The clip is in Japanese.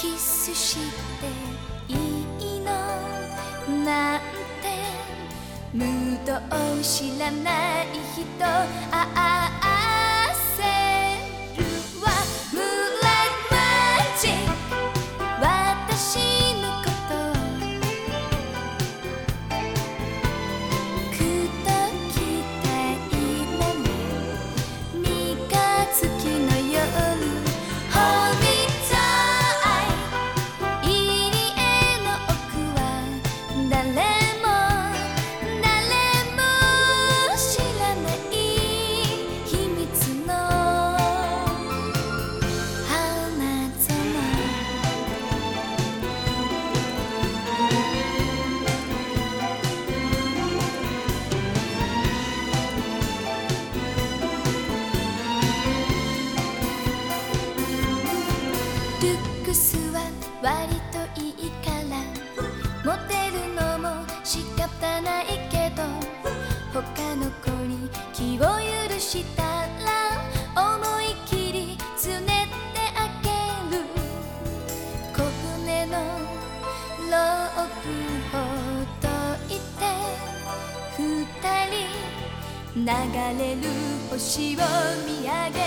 キスしていいの？なんてムードを知らない人。あああ。クスは割といいからモテるのも仕方ないけど他の子に気を許したら思い切りつねってあげる。小舟のロープほどいて二人流れる星を見上げ